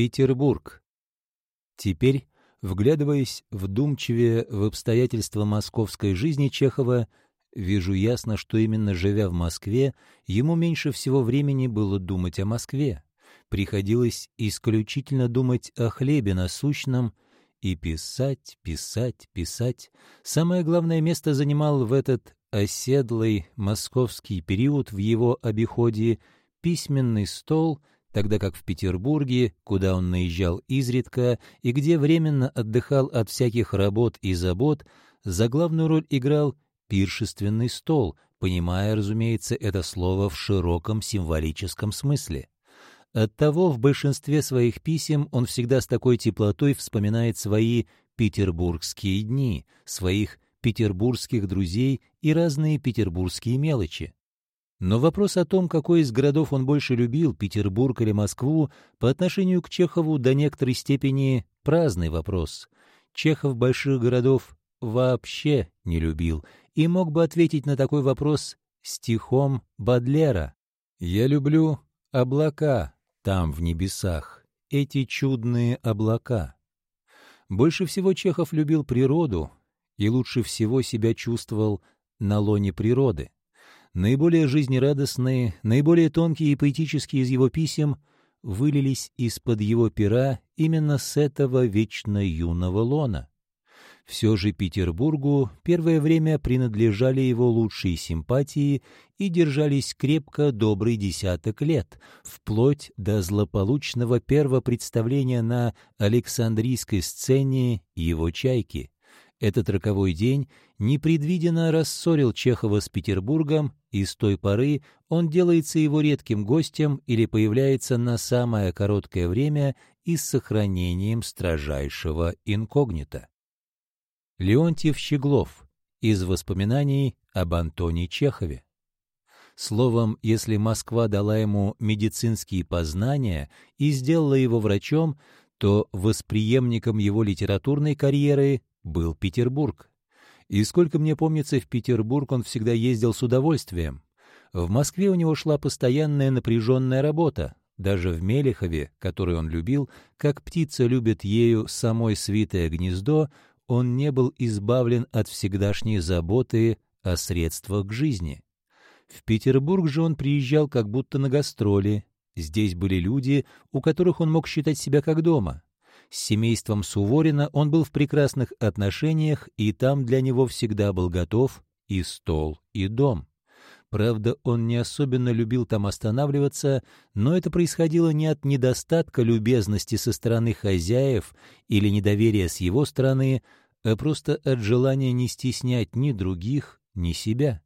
Петербург. Теперь, вглядываясь вдумчивее в обстоятельства московской жизни Чехова, вижу ясно, что именно живя в Москве, ему меньше всего времени было думать о Москве. Приходилось исключительно думать о хлебе насущном и писать, писать, писать. Самое главное место занимал в этот оседлый московский период в его обиходе письменный стол — тогда как в Петербурге, куда он наезжал изредка и где временно отдыхал от всяких работ и забот, за главную роль играл пиршественный стол, понимая, разумеется, это слово в широком символическом смысле. Оттого в большинстве своих писем он всегда с такой теплотой вспоминает свои петербургские дни, своих петербургских друзей и разные петербургские мелочи. Но вопрос о том, какой из городов он больше любил, Петербург или Москву, по отношению к Чехову до некоторой степени праздный вопрос. Чехов больших городов вообще не любил и мог бы ответить на такой вопрос стихом Бадлера. «Я люблю облака там, в небесах, эти чудные облака». Больше всего Чехов любил природу и лучше всего себя чувствовал на лоне природы. Наиболее жизнерадостные, наиболее тонкие и поэтические из его писем вылились из-под его пера именно с этого вечно юного лона. Все же Петербургу первое время принадлежали его лучшие симпатии и держались крепко добрый десяток лет, вплоть до злополучного первого представления на Александрийской сцене его «Чайки». Этот роковой день непредвиденно рассорил Чехова с Петербургом, и с той поры он делается его редким гостем или появляется на самое короткое время и с сохранением строжайшего инкогнито. Леонтьев Щеглов из воспоминаний об Антоне Чехове. Словом, если Москва дала ему медицинские познания и сделала его врачом, то восприемником его литературной карьеры был Петербург. И сколько мне помнится, в Петербург он всегда ездил с удовольствием. В Москве у него шла постоянная напряженная работа. Даже в Мелехове, который он любил, как птица любит ею самой свитое гнездо, он не был избавлен от всегдашней заботы о средствах к жизни. В Петербург же он приезжал как будто на гастроли. Здесь были люди, у которых он мог считать себя как дома. С семейством Суворина он был в прекрасных отношениях, и там для него всегда был готов и стол, и дом. Правда, он не особенно любил там останавливаться, но это происходило не от недостатка любезности со стороны хозяев или недоверия с его стороны, а просто от желания не стеснять ни других, ни себя.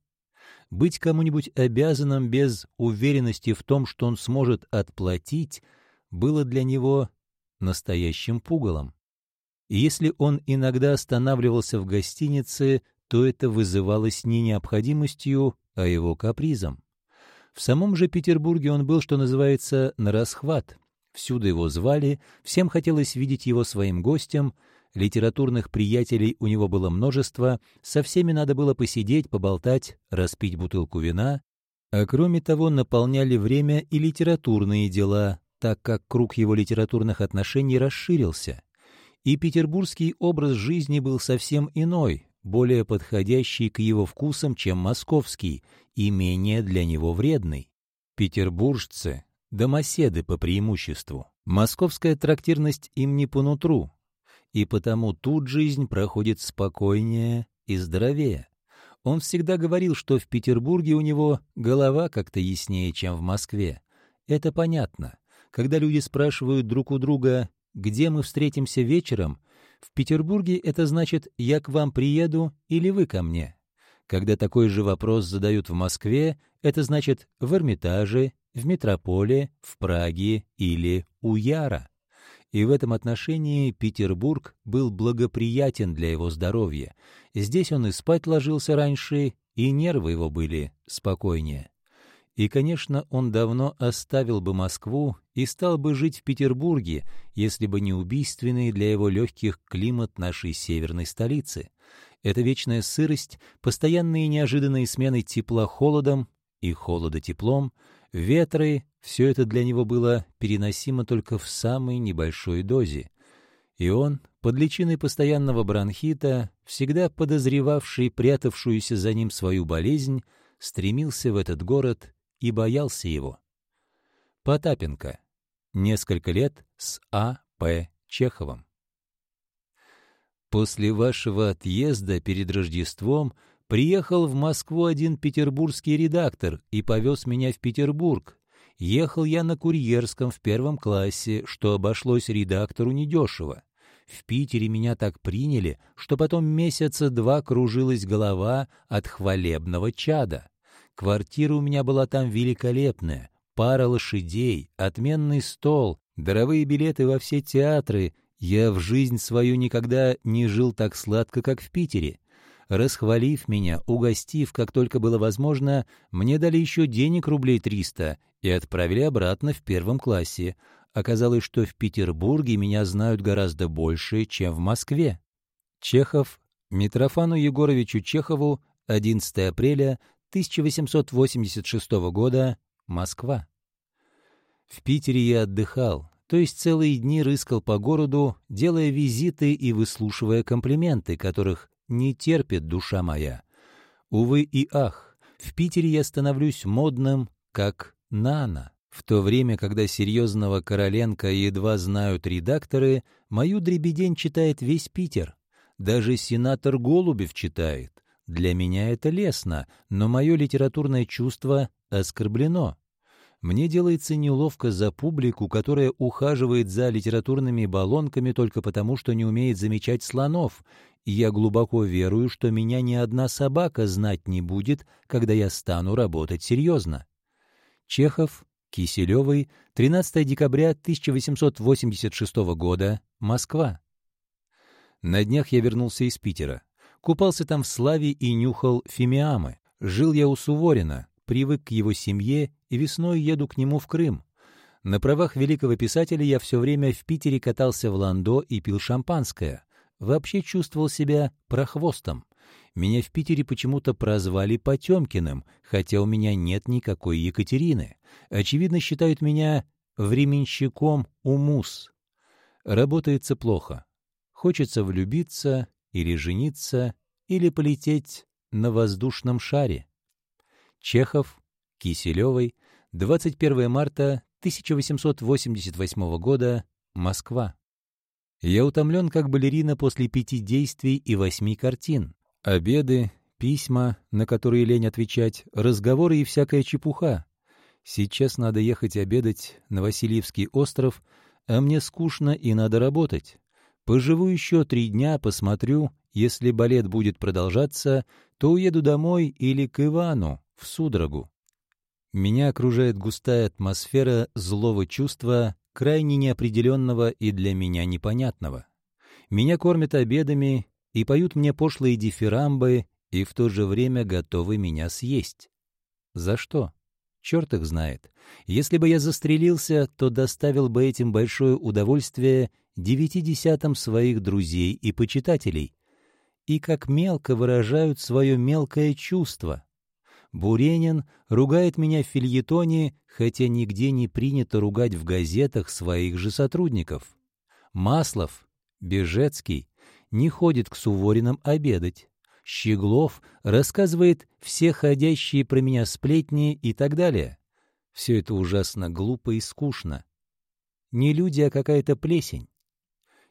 Быть кому-нибудь обязанным без уверенности в том, что он сможет отплатить, было для него настоящим пугалом. И если он иногда останавливался в гостинице, то это вызывалось не необходимостью, а его капризом. В самом же Петербурге он был, что называется, на расхват. Всюду его звали, всем хотелось видеть его своим гостем, литературных приятелей у него было множество, со всеми надо было посидеть, поболтать, распить бутылку вина, а кроме того наполняли время и литературные дела, так как круг его литературных отношений расширился, и петербургский образ жизни был совсем иной, более подходящий к его вкусам, чем московский, и менее для него вредный. Петербуржцы — домоседы по преимуществу. Московская трактирность им не по нутру, и потому тут жизнь проходит спокойнее и здоровее. Он всегда говорил, что в Петербурге у него голова как-то яснее, чем в Москве. Это понятно. Когда люди спрашивают друг у друга, где мы встретимся вечером, в Петербурге это значит «я к вам приеду» или «вы ко мне». Когда такой же вопрос задают в Москве, это значит в Эрмитаже, в Метрополе, в Праге или у Яра. И в этом отношении Петербург был благоприятен для его здоровья. Здесь он и спать ложился раньше, и нервы его были спокойнее. И, конечно, он давно оставил бы Москву и стал бы жить в Петербурге, если бы не убийственный для его легких климат нашей северной столицы. Эта вечная сырость, постоянные неожиданные смены тепла холодом и холода теплом, ветры, Все это для него было переносимо только в самой небольшой дозе. И он, под личиной постоянного бронхита, всегда подозревавший прятавшуюся за ним свою болезнь, стремился в этот город и боялся его. Потапенко. Несколько лет с А. П. Чеховым. После вашего отъезда перед Рождеством приехал в Москву один петербургский редактор и повез меня в Петербург. Ехал я на курьерском в первом классе, что обошлось редактору недешево. В Питере меня так приняли, что потом месяца два кружилась голова от хвалебного чада. Квартира у меня была там великолепная, пара лошадей, отменный стол, даровые билеты во все театры. Я в жизнь свою никогда не жил так сладко, как в Питере. Расхвалив меня, угостив, как только было возможно, мне дали еще денег рублей триста и отправили обратно в первом классе. Оказалось, что в Петербурге меня знают гораздо больше, чем в Москве. Чехов Митрофану Егоровичу Чехову 11 апреля 1886 года, Москва. В Питере я отдыхал, то есть целые дни рыскал по городу, делая визиты и выслушивая комплименты, которых не терпит душа моя. Увы и ах, в Питере я становлюсь модным, как Нана. В то время, когда серьезного Короленко едва знают редакторы, мою дребедень читает весь Питер. Даже сенатор Голубев читает. Для меня это лестно, но мое литературное чувство оскорблено. Мне делается неловко за публику, которая ухаживает за литературными баллонками только потому, что не умеет замечать слонов, и я глубоко верую, что меня ни одна собака знать не будет, когда я стану работать серьезно. Чехов, Киселевый, 13 декабря 1886 года, Москва. На днях я вернулся из Питера. Купался там в славе и нюхал фимиамы. Жил я у Суворина, привык к его семье и весной еду к нему в Крым. На правах великого писателя я все время в Питере катался в ландо и пил шампанское. Вообще чувствовал себя прохвостом. Меня в Питере почему-то прозвали Потемкиным, хотя у меня нет никакой Екатерины. Очевидно, считают меня временщиком умус. Работается плохо. Хочется влюбиться или жениться, или полететь на воздушном шаре. Чехов, Киселевой, 21 марта 1888 года, Москва. Я утомлен как балерина после пяти действий и восьми картин. Обеды, письма, на которые лень отвечать, разговоры и всякая чепуха. Сейчас надо ехать обедать на Васильевский остров, а мне скучно и надо работать. Поживу еще три дня, посмотрю. Если балет будет продолжаться, то уеду домой или к Ивану, в судорогу. Меня окружает густая атмосфера злого чувства, крайне неопределенного и для меня непонятного. Меня кормят обедами и поют мне пошлые дифирамбы, и в то же время готовы меня съесть. За что? Черт их знает. Если бы я застрелился, то доставил бы этим большое удовольствие девяти десятым своих друзей и почитателей. И как мелко выражают свое мелкое чувство. Буренин ругает меня в фильетоне, хотя нигде не принято ругать в газетах своих же сотрудников. Маслов, Бежецкий не ходит к Суворинам обедать. Щеглов рассказывает все ходящие про меня сплетни и так далее. Все это ужасно глупо и скучно. Не люди, а какая-то плесень.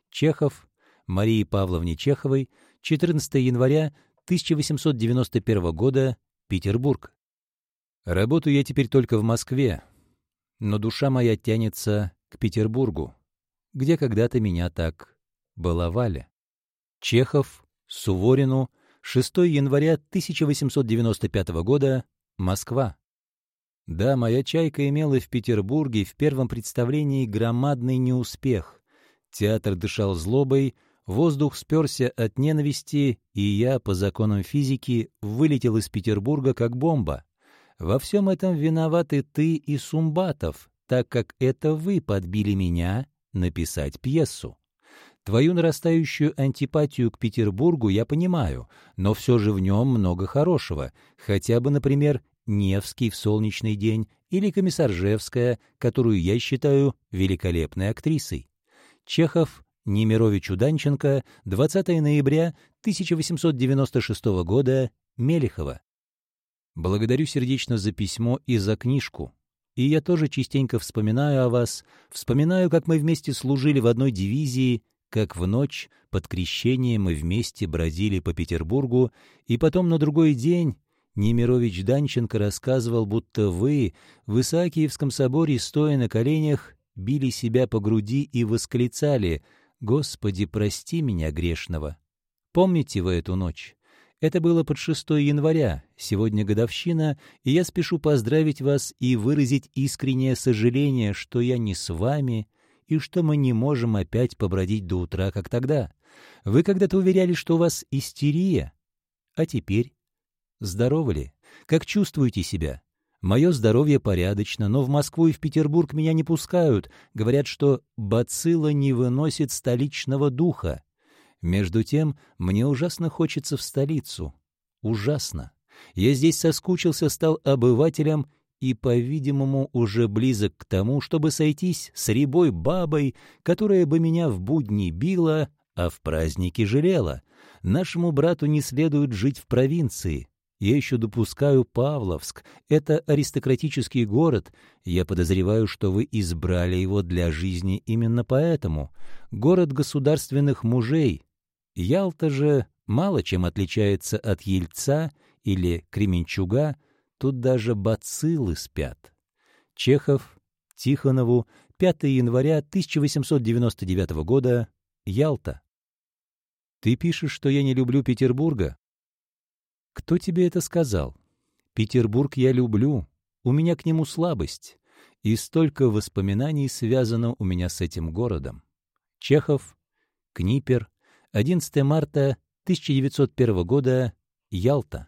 Чехов, Марии Павловне Чеховой, 14 января 1891 года, Петербург. Работаю я теперь только в Москве, но душа моя тянется к Петербургу, где когда-то меня так баловали. Чехов, Суворину, 6 января 1895 года, Москва. Да, моя «Чайка» имела в Петербурге в первом представлении громадный неуспех. Театр дышал злобой, воздух сперся от ненависти, и я, по законам физики, вылетел из Петербурга как бомба. Во всем этом виноваты ты и Сумбатов, так как это вы подбили меня написать пьесу. Твою нарастающую антипатию к Петербургу я понимаю, но все же в нем много хорошего, хотя бы, например, Невский в «Солнечный день» или Комиссаржевская, которую я считаю великолепной актрисой. Чехов Немировичу Данченко 20 ноября 1896 года Мелехова. Благодарю сердечно за письмо и за книжку. И я тоже частенько вспоминаю о вас, вспоминаю, как мы вместе служили в одной дивизии, как в ночь под крещение мы вместе бродили по Петербургу, и потом на другой день Немирович Данченко рассказывал, будто вы в Исаакиевском соборе, стоя на коленях, били себя по груди и восклицали «Господи, прости меня грешного». Помните вы эту ночь? Это было под 6 января, сегодня годовщина, и я спешу поздравить вас и выразить искреннее сожаление, что я не с вами и что мы не можем опять побродить до утра, как тогда. Вы когда-то уверяли, что у вас истерия. А теперь? Здоровы ли? Как чувствуете себя? Мое здоровье порядочно, но в Москву и в Петербург меня не пускают. Говорят, что бацилла не выносит столичного духа. Между тем, мне ужасно хочется в столицу. Ужасно. Я здесь соскучился, стал обывателем и, по-видимому, уже близок к тому, чтобы сойтись с рябой бабой, которая бы меня в будни била, а в праздники жалела. Нашему брату не следует жить в провинции. Я еще допускаю Павловск. Это аристократический город. Я подозреваю, что вы избрали его для жизни именно поэтому. Город государственных мужей, Ялта же мало чем отличается от Ельца или Кременчуга, тут даже бациллы спят. Чехов, Тихонову, 5 января 1899 года, Ялта. Ты пишешь, что я не люблю Петербурга? Кто тебе это сказал? Петербург я люблю, у меня к нему слабость, и столько воспоминаний связано у меня с этим городом. Чехов, Книпер, 11 марта 1901 года, Ялта.